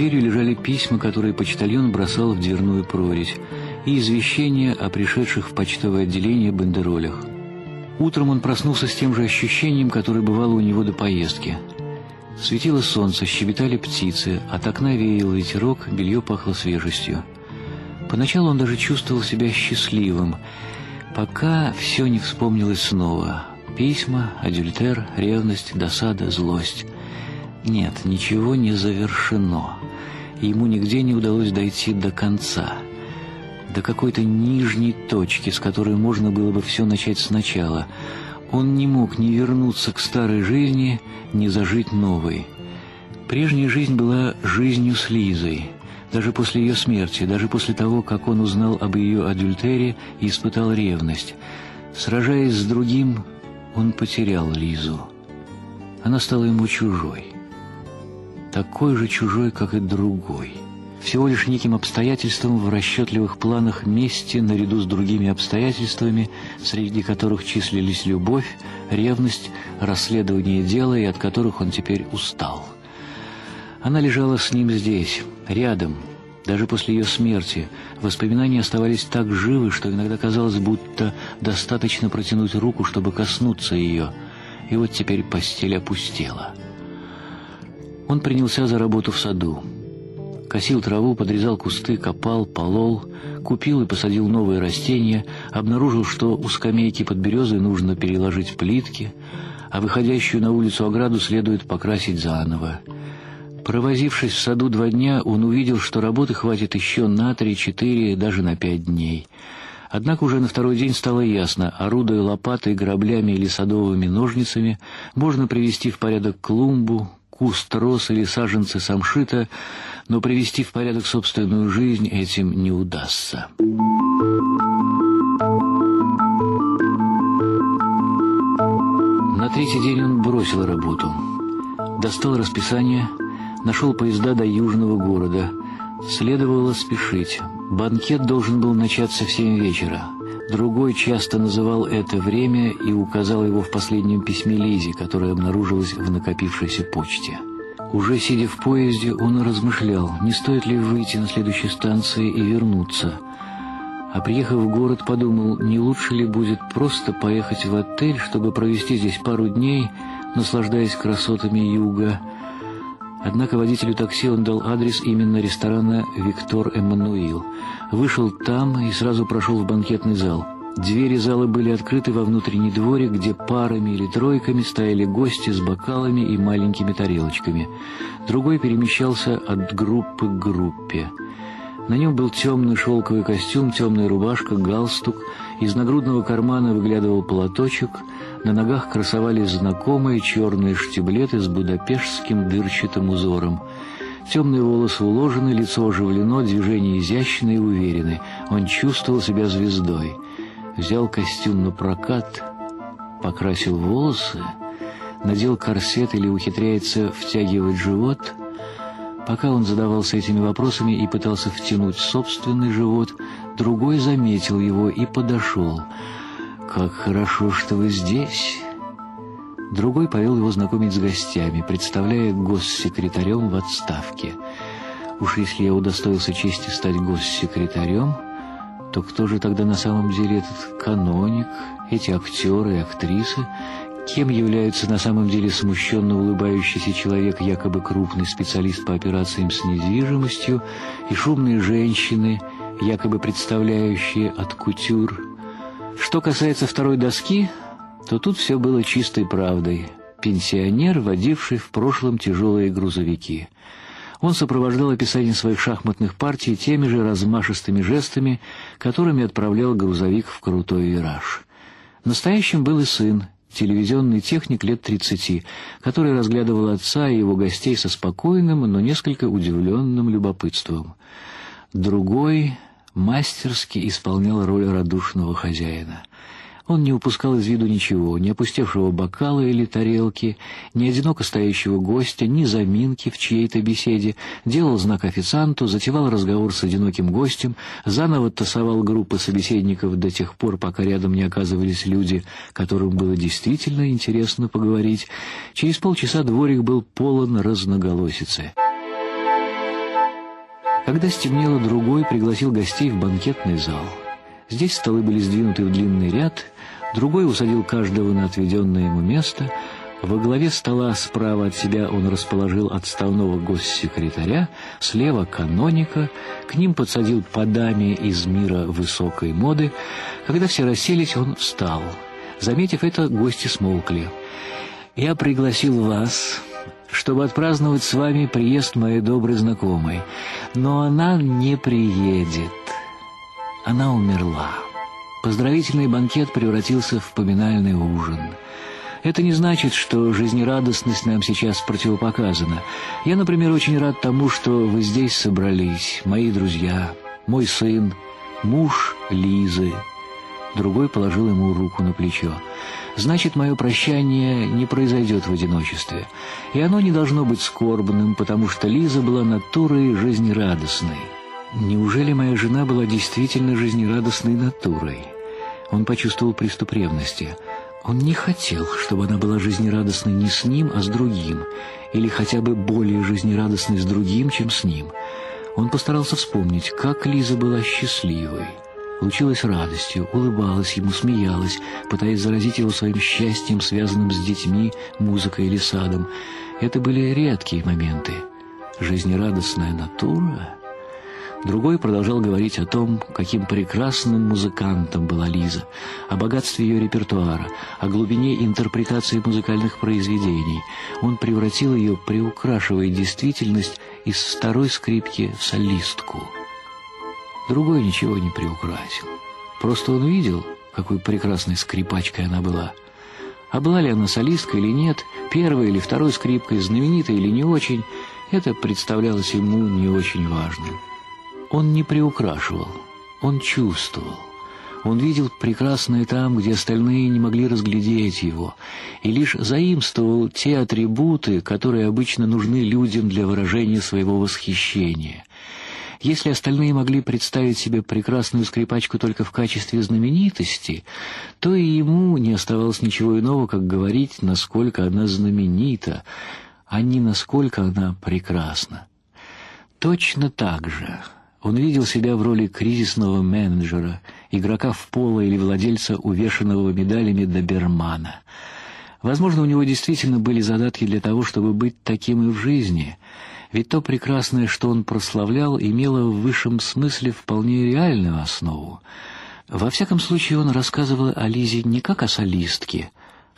дверью лежали письма, которые почтальон бросал в дверную прорезь, и извещения о пришедших в почтовое отделение бандеролях. Утром он проснулся с тем же ощущением, которое бывало у него до поездки. Светило солнце, щебетали птицы, от окна веял ветерок, белье пахло свежестью. Поначалу он даже чувствовал себя счастливым, пока все не вспомнилось снова. Письма, адюльтер, ревность, досада, злость. Нет, ничего не завершено. Ему нигде не удалось дойти до конца, до какой-то нижней точки, с которой можно было бы все начать сначала. Он не мог ни вернуться к старой жизни, ни зажить новой. Прежняя жизнь была жизнью с Лизой. Даже после ее смерти, даже после того, как он узнал об ее адюльтере и испытал ревность. Сражаясь с другим, он потерял Лизу. Она стала ему чужой такой же чужой, как и другой. Всего лишь неким обстоятельством в расчетливых планах мести наряду с другими обстоятельствами, среди которых числились любовь, ревность, расследование дела и от которых он теперь устал. Она лежала с ним здесь, рядом, даже после ее смерти. Воспоминания оставались так живы, что иногда казалось, будто достаточно протянуть руку, чтобы коснуться ее. И вот теперь постель опустела. Он принялся за работу в саду. Косил траву, подрезал кусты, копал, полол, купил и посадил новые растения, обнаружил, что у скамейки под березой нужно переложить плитки, а выходящую на улицу ограду следует покрасить заново. Провозившись в саду два дня, он увидел, что работы хватит еще на три-четыре, даже на пять дней. Однако уже на второй день стало ясно, орудуя лопатой, граблями или садовыми ножницами, можно привести в порядок клумбу, куст роз или саженцы самшита, но привести в порядок собственную жизнь этим не удастся. На третий день он бросил работу. Достал расписание, нашел поезда до южного города. Следовало спешить. Банкет должен был начаться в семь вечера. Другой часто называл это время и указал его в последнем письме Лизе, которое обнаружилось в накопившейся почте. Уже сидя в поезде, он размышлял, не стоит ли выйти на следующей станции и вернуться. А приехав в город, подумал, не лучше ли будет просто поехать в отель, чтобы провести здесь пару дней, наслаждаясь красотами юга. Однако водителю такси он дал адрес именно ресторана «Виктор Эммануил». Вышел там и сразу прошел в банкетный зал. Двери зала были открыты во внутренний дворик, где парами или тройками стояли гости с бокалами и маленькими тарелочками. Другой перемещался от группы к группе. На нем был темный шелковый костюм, темная рубашка, галстук. Из нагрудного кармана выглядывал платочек. На ногах красовались знакомые черные штиблеты с будапештским дырчатым узором. Темные волосы уложены, лицо оживлено, движения изящны и уверены. Он чувствовал себя звездой. Взял костюм на прокат, покрасил волосы, надел корсет или ухитряется втягивать живот. Пока он задавался этими вопросами и пытался втянуть собственный живот, другой заметил его и подошел. «Как хорошо, что вы здесь!» Другой повел его знакомить с гостями, представляя госсекретарем в отставке. Уж если я удостоился чести стать госсекретарем, то кто же тогда на самом деле этот каноник, эти актеры и актрисы, кем являются на самом деле смущенно улыбающийся человек, якобы крупный специалист по операциям с недвижимостью, и шумные женщины, якобы представляющие от кутюр. Что касается второй доски, то тут все было чистой правдой. Пенсионер, водивший в прошлом тяжелые грузовики. Он сопровождал описание своих шахматных партий теми же размашистыми жестами, которыми отправлял грузовик в крутой вираж. Настоящим был и сын, телевизионный техник лет тридцати, который разглядывал отца и его гостей со спокойным, но несколько удивленным любопытством. Другой мастерски исполнял роль радушного хозяина. Он не упускал из виду ничего, ни опустевшего бокала или тарелки, ни одиноко стоящего гостя, ни заминки в чьей-то беседе, делал знак официанту, затевал разговор с одиноким гостем, заново тасовал группы собеседников до тех пор, пока рядом не оказывались люди, которым было действительно интересно поговорить. Через полчаса дворик был полон разноголосицы. Когда стемнело, другой пригласил гостей в банкетный зал. Здесь столы были сдвинуты в длинный ряд, другой усадил каждого на отведенное ему место — во главе стола справа от себя он расположил отставного госсекретаря, слева — каноника, к ним подсадил по даме из мира высокой моды. Когда все расселись, он встал. Заметив это, гости смолкли. «Я пригласил вас, чтобы отпраздновать с вами приезд моей доброй знакомой, но она не приедет. Она умерла». Поздравительный банкет превратился в поминальный ужин — это не значит, что жизнерадостность нам сейчас противопоказана. Я, например, очень рад тому, что вы здесь собрались, мои друзья, мой сын, муж Лизы. Другой положил ему руку на плечо. Значит, мое прощание не произойдет в одиночестве. И оно не должно быть скорбным, потому что Лиза была натурой жизнерадостной. Неужели моя жена была действительно жизнерадостной натурой? Он почувствовал приступ ревности – он не хотел, чтобы она была жизнерадостной не с ним, а с другим, или хотя бы более жизнерадостной с другим, чем с ним. Он постарался вспомнить, как Лиза была счастливой. Лучилась радостью, улыбалась ему, смеялась, пытаясь заразить его своим счастьем, связанным с детьми, музыкой или садом. Это были редкие моменты. Жизнерадостная натура... Другой продолжал говорить о том, каким прекрасным музыкантом была Лиза, о богатстве ее репертуара, о глубине интерпретации музыкальных произведений. Он превратил ее, приукрашивая действительность, из второй скрипки в солистку. Другой ничего не приукрасил. Просто он видел, какой прекрасной скрипачкой она была. А была ли она солисткой или нет, первой или второй скрипкой, знаменитой или не очень, это представлялось ему не очень важным. Он не приукрашивал, он чувствовал. Он видел прекрасное там, где остальные не могли разглядеть его, и лишь заимствовал те атрибуты, которые обычно нужны людям для выражения своего восхищения. Если остальные могли представить себе прекрасную скрипачку только в качестве знаменитости, то и ему не оставалось ничего иного, как говорить, насколько она знаменита, а не насколько она прекрасна. Точно так же он видел себя в роли кризисного менеджера, игрока в поло или владельца увешанного медалями добермана. Возможно, у него действительно были задатки для того, чтобы быть таким и в жизни, ведь то прекрасное, что он прославлял, имело в высшем смысле вполне реальную основу. Во всяком случае, он рассказывал о Лизе не как о солистке,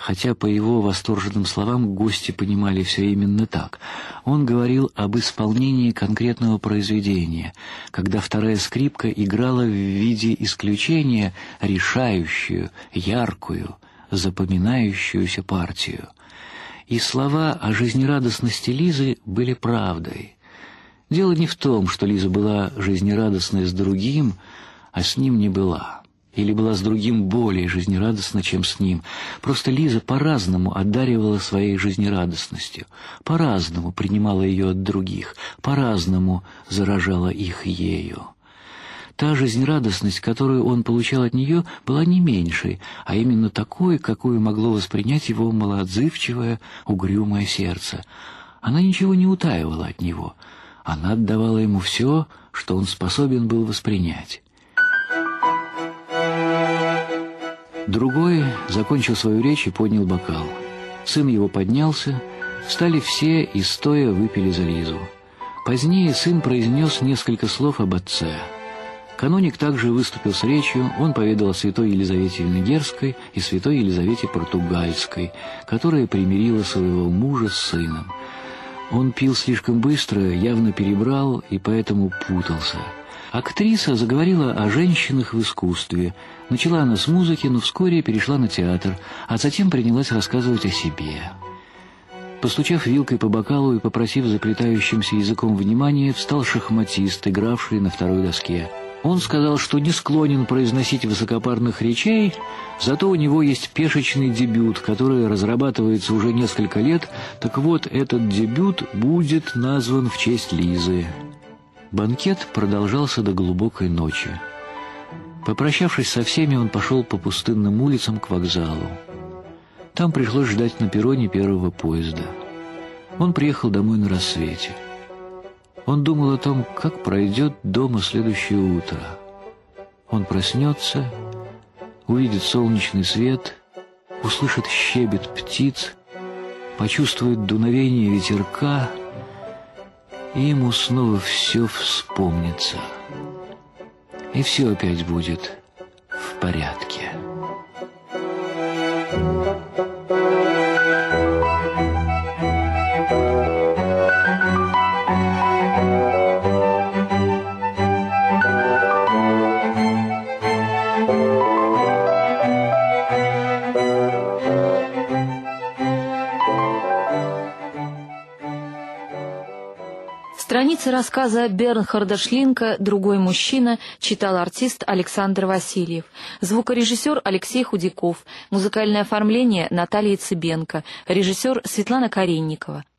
Хотя по его восторженным словам гости понимали все именно так. Он говорил об исполнении конкретного произведения, когда вторая скрипка играла в виде исключения решающую, яркую, запоминающуюся партию. И слова о жизнерадостности Лизы были правдой. Дело не в том, что Лиза была жизнерадостной с другим, а с ним не была или была с другим более жизнерадостна, чем с ним. Просто Лиза по-разному одаривала своей жизнерадостностью, по-разному принимала ее от других, по-разному заражала их ею. Та жизнерадостность, которую он получал от нее, была не меньшей, а именно такой, какую могло воспринять его малоотзывчивое, угрюмое сердце. Она ничего не утаивала от него, она отдавала ему все, что он способен был воспринять. Другой закончил свою речь и поднял бокал. Сын его поднялся, встали все и стоя выпили за Лизу. Позднее сын произнес несколько слов об отце. Каноник также выступил с речью, он поведал о святой Елизавете Венгерской и святой Елизавете Португальской, которая примирила своего мужа с сыном. Он пил слишком быстро, явно перебрал и поэтому путался – Актриса заговорила о женщинах в искусстве. Начала она с музыки, но вскоре перешла на театр, а затем принялась рассказывать о себе. Постучав вилкой по бокалу и попросив заплетающимся языком внимания, встал шахматист, игравший на второй доске. Он сказал, что не склонен произносить высокопарных речей, зато у него есть пешечный дебют, который разрабатывается уже несколько лет, так вот, этот дебют будет назван в честь Лизы. Банкет продолжался до глубокой ночи. Попрощавшись со всеми, он пошел по пустынным улицам к вокзалу. Там пришлось ждать на перроне первого поезда. Он приехал домой на рассвете. Он думал о том, как пройдет дома следующее утро. Он проснется, увидит солнечный свет, услышит щебет птиц, почувствует дуновение ветерка, и ему снова все вспомнится. И все опять будет в порядке. Страницы рассказа Бернхарда Шлинка «Другой мужчина» читал артист Александр Васильев, звукорежиссер Алексей Худяков, музыкальное оформление Наталья Цыбенко, режиссер Светлана Каренникова.